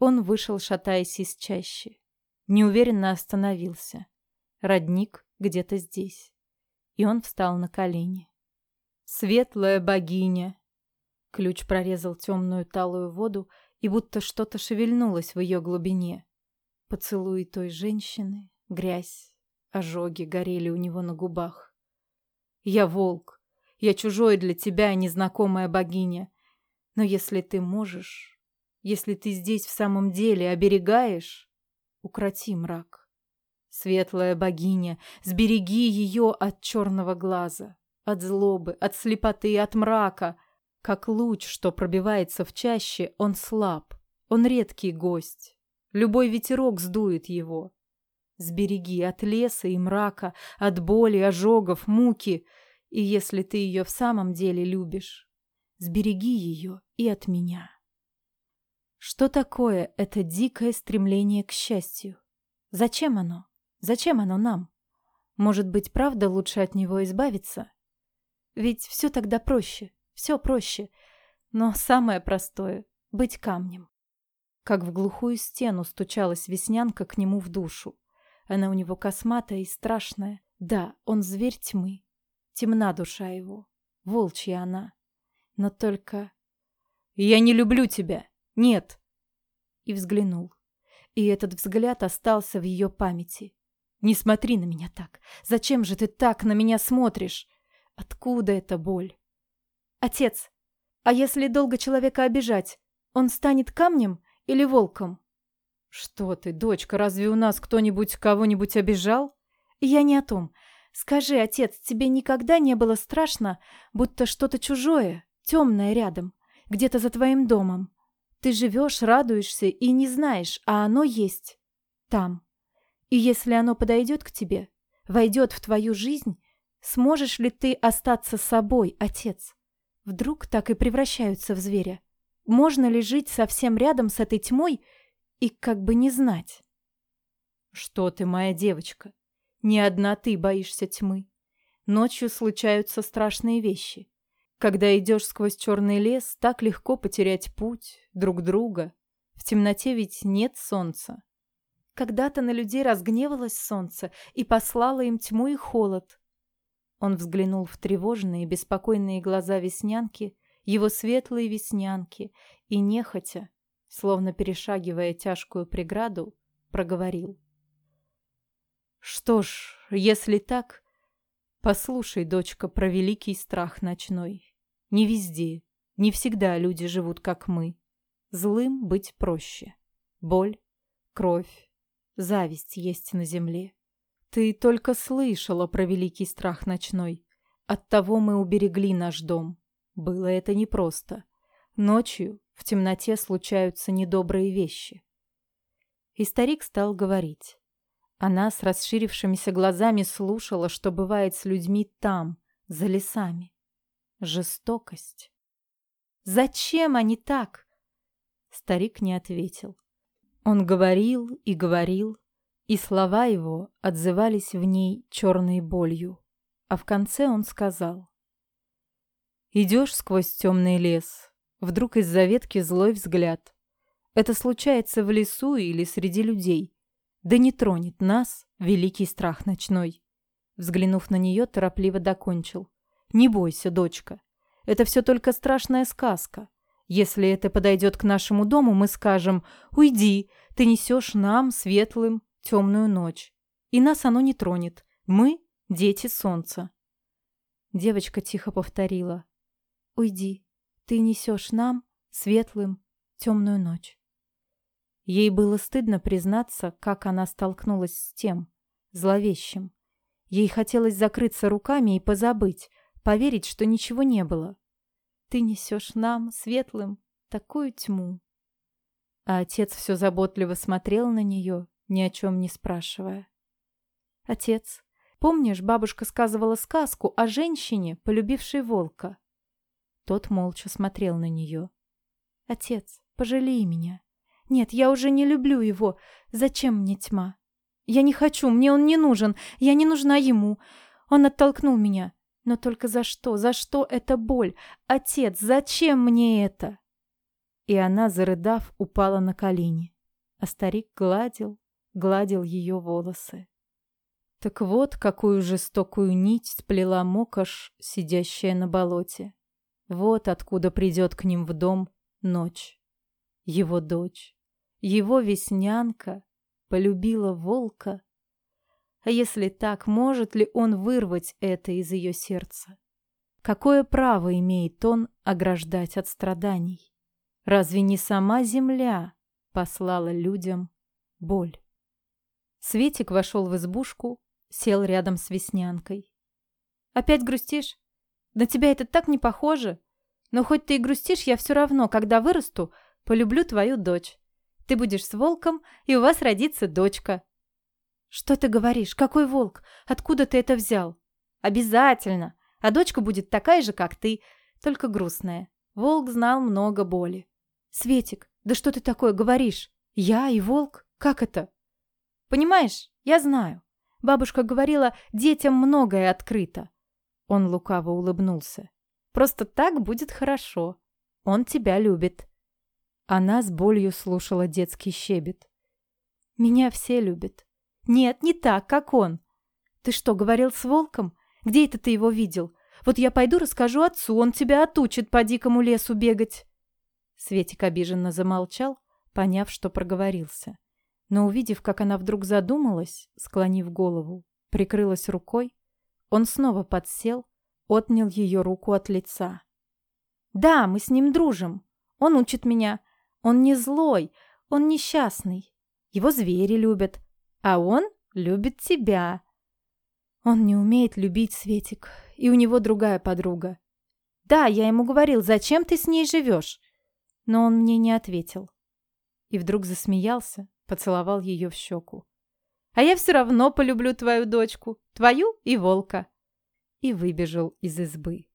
Он вышел, шатаясь из чащи. Неуверенно остановился. Родник где-то здесь. И он встал на колени. «Светлая богиня!» Ключ прорезал темную талую воду, и будто что-то шевельнулось в ее глубине. Поцелуи той женщины, грязь, ожоги горели у него на губах. «Я волк. Я чужой для тебя, а незнакомая богиня. Но если ты можешь, если ты здесь в самом деле оберегаешь, укроти мрак. Светлая богиня, сбереги ее от черного глаза, от злобы, от слепоты, от мрака. Как луч, что пробивается в чаще, он слаб, он редкий гость. Любой ветерок сдует его. Сбереги от леса и мрака, от боли, ожогов, муки. И если ты ее в самом деле любишь, сбереги ее и от меня. Что такое это дикое стремление к счастью? Зачем оно? Зачем оно нам? Может быть, правда лучше от него избавиться? Ведь все тогда проще, все проще. Но самое простое — быть камнем. Как в глухую стену стучалась Веснянка к нему в душу. Она у него косматая и страшная. Да, он зверь тьмы. Темна душа его. Волчья она. Но только... «Я не люблю тебя!» Нет!» И взглянул. И этот взгляд остался в ее памяти. «Не смотри на меня так! Зачем же ты так на меня смотришь? Откуда эта боль?» «Отец, а если долго человека обижать, он станет камнем или волком?» «Что ты, дочка, разве у нас кто-нибудь кого-нибудь обижал?» «Я не о том. Скажи, отец, тебе никогда не было страшно, будто что-то чужое, темное рядом, где-то за твоим домом, ты живешь, радуешься и не знаешь, а оно есть. Там. И если оно подойдет к тебе, войдет в твою жизнь, сможешь ли ты остаться собой, отец? Вдруг так и превращаются в зверя. Можно ли жить совсем рядом с этой тьмой и как бы не знать? Что ты, моя девочка? Не одна ты боишься тьмы. Ночью случаются страшные вещи. Когда идешь сквозь черный лес, так легко потерять путь, друг друга. В темноте ведь нет солнца. Когда-то на людей разгневалось солнце и послало им тьму и холод. Он взглянул в тревожные, беспокойные глаза веснянки, его светлые веснянки, и нехотя, словно перешагивая тяжкую преграду, проговорил. «Что ж, если так, послушай, дочка, про великий страх ночной. Не везде, не всегда люди живут, как мы. Злым быть проще. Боль, кровь, зависть есть на земле. Ты только слышала про великий страх ночной. Оттого мы уберегли наш дом. Было это непросто. Ночью в темноте случаются недобрые вещи. И старик стал говорить. Она с расширившимися глазами слушала, что бывает с людьми там, за лесами жестокость. «Зачем они так?» Старик не ответил. Он говорил и говорил, и слова его отзывались в ней черной болью, а в конце он сказал. «Идешь сквозь темный лес, вдруг из-за ветки злой взгляд. Это случается в лесу или среди людей, да не тронет нас великий страх ночной». Взглянув на нее, торопливо докончил. Не бойся, дочка. Это все только страшная сказка. Если это подойдет к нашему дому, мы скажем «Уйди, ты несешь нам, светлым, темную ночь». И нас оно не тронет. Мы – дети солнца. Девочка тихо повторила «Уйди, ты несешь нам, светлым, темную ночь». Ей было стыдно признаться, как она столкнулась с тем, зловещим. Ей хотелось закрыться руками и позабыть, поверить, что ничего не было. Ты несешь нам, светлым, такую тьму. А отец все заботливо смотрел на нее, ни о чем не спрашивая. Отец, помнишь, бабушка сказывала сказку о женщине, полюбившей волка? Тот молча смотрел на нее. Отец, пожалей меня. Нет, я уже не люблю его. Зачем мне тьма? Я не хочу, мне он не нужен, я не нужна ему. Он оттолкнул меня. Но только за что? За что эта боль? Отец, зачем мне это? И она, зарыдав, упала на колени. А старик гладил, гладил ее волосы. Так вот, какую жестокую нить сплела мокаш, сидящая на болоте. Вот откуда придет к ним в дом ночь. Его дочь, его веснянка полюбила волка, а если так, может ли он вырвать это из ее сердца? Какое право имеет он ограждать от страданий? Разве не сама земля послала людям боль? Светик вошел в избушку, сел рядом с Веснянкой. «Опять грустишь? На тебя это так не похоже. Но хоть ты и грустишь, я все равно, когда вырасту, полюблю твою дочь. Ты будешь с волком, и у вас родится дочка. «Что ты говоришь? Какой волк? Откуда ты это взял?» «Обязательно! А дочка будет такая же, как ты, только грустная. Волк знал много боли». «Светик, да что ты такое говоришь? Я и волк? Как это?» «Понимаешь, я знаю. Бабушка говорила, детям многое открыто». Он лукаво улыбнулся. «Просто так будет хорошо. Он тебя любит». Она с болью слушала детский щебет. «Меня все любят. Нет, не так, как он. Ты что, говорил с волком? Где это ты его видел? Вот я пойду расскажу отцу, он тебя отучит по дикому лесу бегать. Светик обиженно замолчал, поняв, что проговорился. Но увидев, как она вдруг задумалась, склонив голову, прикрылась рукой, он снова подсел, отнял ее руку от лица. «Да, мы с ним дружим. Он учит меня. Он не злой, он несчастный. Его звери любят, а он любит тебя». «Он не умеет любить, Светик, и у него другая подруга». «Да, я ему говорил, зачем ты с ней живешь?» Но он мне не ответил. И вдруг засмеялся, поцеловал ее в щеку. «А я все равно полюблю твою дочку, твою и волка». И выбежал из избы.